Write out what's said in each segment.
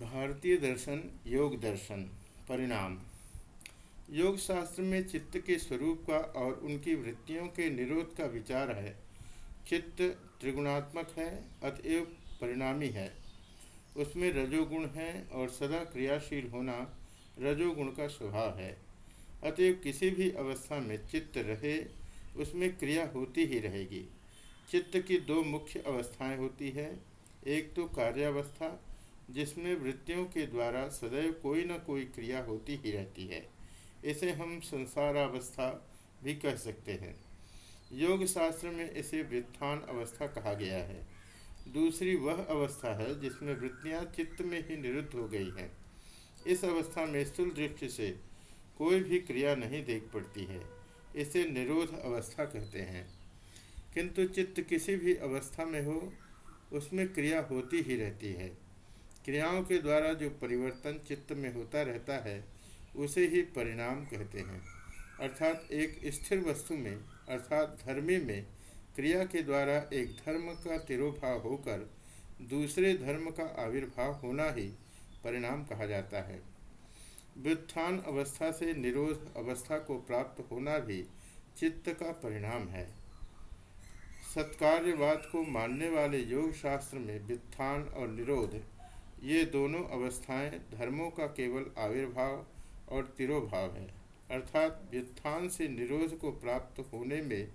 भारतीय दर्शन, योग दर्शन, परिणाम। योग शास्त्र में चित्त के स्वरूप का और उनकी वृत्तियों के निरोध का विचार है। चित्त त्रिगुणात्मक है, अतएव परिणामी है। उसमें रजोगुण है और सदा क्रियाशील होना रजोगुण का स्वभाव है। अतएव किसी भी अवस्था में चित्त रहे, उसमें क्रिया होती ही रहेगी। चित्त की दो मुख्य अवस्थाएँ होती है, एक तो कार्यावस्था जिसमें वृत्तियों के द्वारा सदैव कोई न कोई क्रिया होती ही रहती है। इसे हम संसारावस्था भी कह सकते हैं। योग शास्त्र में इसे वृत्थान अवस्था कहा गया है। दूसरी वह अवस्था है जिसमें वृत्तियाँ चित्त में ही निरुद्ध हो गई हैं। इस अवस्था में स्थूल दृष्टि से कोई भी क्रिया नहीं देख पड़ती है। इसे निरोध अवस्था कहते हैं। किंतु चित्त किसी भी अवस्था में हो, उसमें क्रिया होती ही रहती है। क्रियाओं के द्वारा जो परिवर्तन चित्त में होता रहता है, उसे ही परिणाम कहते हैं। अर्थात एक स्थिर वस्तु में, अर्थात धर्मी में, क्रिया के द्वारा एक धर्म का तिरोभाव होकर दूसरे धर्म का आविर्भाव होना ही परिणाम कहा जाता है। व्युत्थान अवस्था से निरोध अवस्था को प्राप्त होना भी चित्त का परिणाम है। सत्कार्यवाद को मानने वाले योग शास्त्र में व्युत्थान और निरोध ये दोनों अवस्थाएँ धर्मों का केवल आविर्भाव और तिरोभाव है। अर्थात व्युत्थान से निरोध को प्राप्त होने में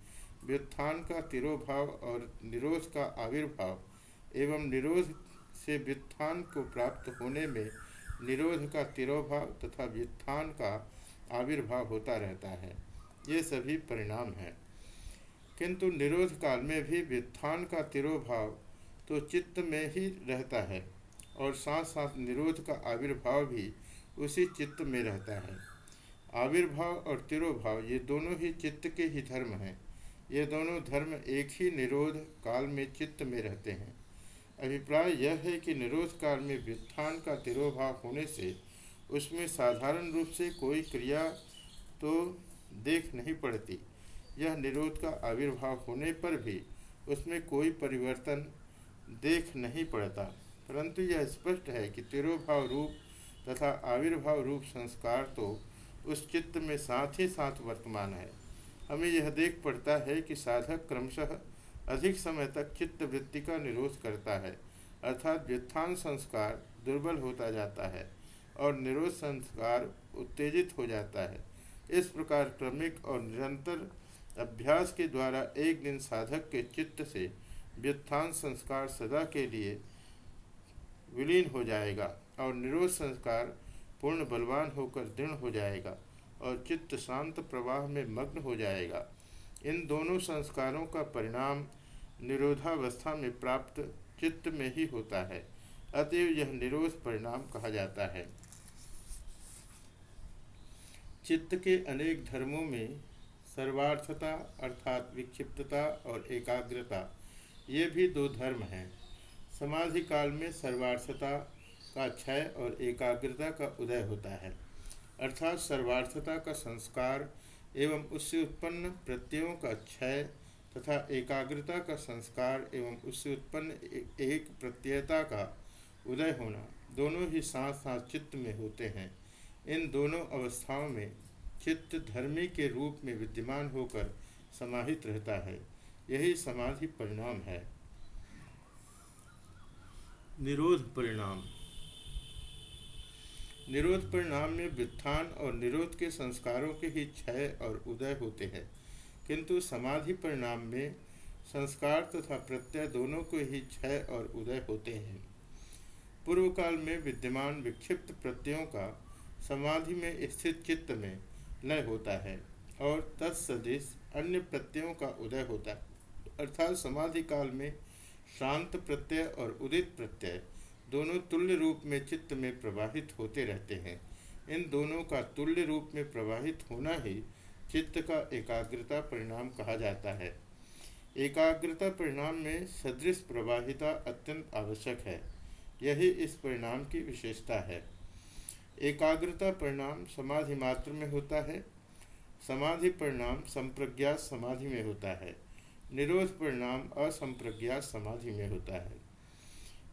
व्युत्थान का तिरोभाव और निरोध का आविर्भाव एवं निरोध से व्युत्थान को प्राप्त होने में निरोध का तिरोभाव तथा व्युत्थान का आविर्भाव होता रहता है। ये सभी परिणाम हैं। किंतु निरोध काल में भी व्युत्थान का तिरोभाव तो चित्त में ही रहता है। और साथ साथ निरोध का आविर्भाव भी उसी चित्त में रहता है। आविर्भाव और तिरोभाव, ये दोनों ही चित्त के ही धर्म हैं। ये दोनों धर्म एक ही निरोध काल में चित्त में रहते हैं। अभिप्राय यह है कि निरोध काल में व्युत्थान का तिरोभाव होने से उसमें साधारण रूप से कोई क्रिया तो देख नहीं पड़ती। यह निरोध का आविर्भाव होने पर भी उसमें कोई परिवर्तन देख नहीं पड़ता। परंतु यह स्पष्ट है कि तिरोभाव रूप तथा आविर्भाव रूप संस्कार तो उस चित्त में साथ ही साथ वर्तमान है। हमें यह देख पड़ता है कि साधक क्रमशः अधिक समय तक चित्त वृत्ति का निरोध करता है, अर्थात व्युत्थान संस्कार दुर्बल होता जाता है और निरोध संस्कार उत्तेजित हो जाता है। इस प्रकार क्रमिक और निरंतर अभ्यास के द्वारा एक दिन साधक के चित्त से व्युत्थान संस्कार सदा के लिए विलीन हो जाएगा और निरोध संस्कार पूर्ण बलवान होकर दृढ़ हो जाएगा और चित्त शांत प्रवाह में मग्न हो जाएगा। इन दोनों संस्कारों का परिणाम निरोधावस्था में प्राप्त चित्त में ही होता है। अतएव यह निरोध परिणाम कहा जाता है। चित्त के अनेक धर्मों में सर्वार्थता अर्थात विक्षिप्तता और एकाग्रता, ये भी दो धर्म हैं। समाधि काल में सर्वार्थता का क्षय और एकाग्रता का उदय होता है। अर्थात सर्वार्थता का संस्कार एवं उससे उत्पन्न प्रत्ययों का क्षय तथा एकाग्रता का संस्कार एवं उससे उत्पन्न एक प्रत्ययता का उदय होना दोनों ही साथ साथ चित्त में होते हैं। इन दोनों अवस्थाओं में चित्त धर्मी के रूप में विद्यमान होकर समाहित रहता है। यही समाधि परिणाम है। निरोध परिणाम। निरोध परिणाम में व्युत्थान और निरोध के संस्कारों के ही क्षय और उदय होते हैं। किंतु समाधि परिणाम में संस्कार तथा प्रत्यय दोनों को ही क्षय और उदय होते हैं। पूर्व काल में विद्यमान विक्षिप्त प्रत्ययों का समाधि में स्थित चित्त में लय होता है और तत्सदृश अन्य प्रत्ययों का उदय होता है। अर्थात समाधि काल में शांत प्रत्यय और उदित प्रत्यय दोनों तुल्य रूप में चित्त में प्रवाहित होते रहते हैं। इन दोनों का तुल्य रूप में प्रवाहित होना ही चित्त का एकाग्रता परिणाम कहा जाता है। एकाग्रता परिणाम में सदृश प्रवाहिता अत्यंत आवश्यक है। यही इस परिणाम की विशेषता है। एकाग्रता परिणाम समाधि मात्र में होता है। समाधि परिणाम संप्रज्ञात समाधि में होता है। निरोध परिणाम असंप्रज्ञात समाधि में होता है।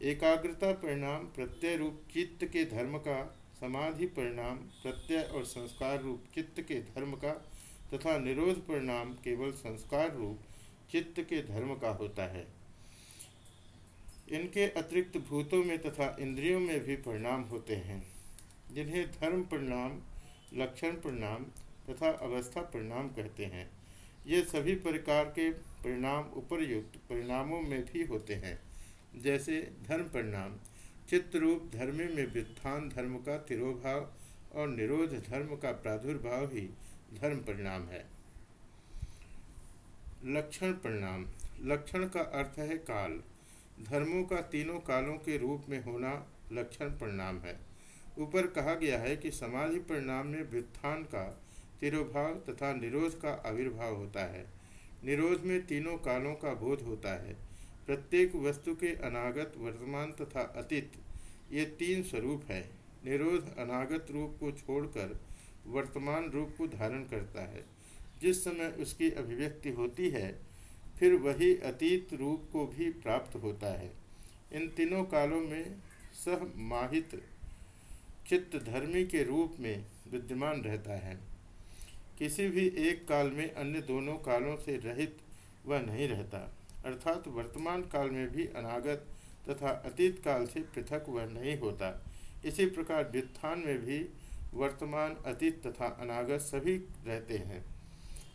एकाग्रता परिणाम प्रत्यय रूप चित्त के धर्म का, समाधि परिणाम प्रत्यय और संस्कार रूप चित्त के धर्म का तथा निरोध परिणाम केवल संस्कार रूप चित्त के धर्म का होता है। इनके अतिरिक्त भूतों में तथा इंद्रियों में भी परिणाम होते हैं। जिन्हें धर्म परिणाम, लक्षण परिणाम तथा अवस्था परिणाम कहते हैं। ये सभी प्रकार के परिणाम उपरयुक्त परिणामों में भी होते हैं। जैसे धर्म परिणाम चित्तरूप धर्म में व्युत्थान धर्म का तिरोभाव और निरोध धर्म का प्रादुर्भाव ही धर्म परिणाम है। लक्षण परिणाम, लक्षण का अर्थ है काल। धर्मों का तीनों कालों के रूप में होना लक्षण परिणाम है। ऊपर कहा गया है कि समाधि परिणाम में व्युत्थान का तिरोभाव तथा निरोध का आविर्भाव होता है। निरोध में तीनों कालों का बोध होता है। प्रत्येक वस्तु के अनागत, वर्तमान तथा अतीत, ये तीन स्वरूप है। निरोध अनागत रूप को छोड़कर वर्तमान रूप को धारण करता है। जिस समय उसकी अभिव्यक्ति होती है, फिर वही अतीत रूप को भी प्राप्त होता है। इन तीनों कालों में सह माहित चित्त धर्मी के रूप में विद्यमान रहता है। किसी भी एक काल में अन्य दोनों कालों से रहित वह नहीं रहता, अर्थात वर्तमान काल में भी अनागत तथा अतीत काल से पृथक वह नहीं होता। इसी प्रकार व्युत्थान में भी वर्तमान, अतीत तथा अनागत सभी रहते हैं।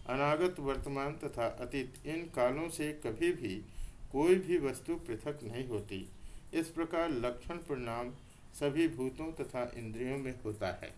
अनागत, वर्तमान तथा अतीत इन कालों से कभी भी कोई भी वस्तु पृथक नहीं होती। इस प्रकार लक्षण परिणाम सभी भूतों तथा इंद्रियों में होता है।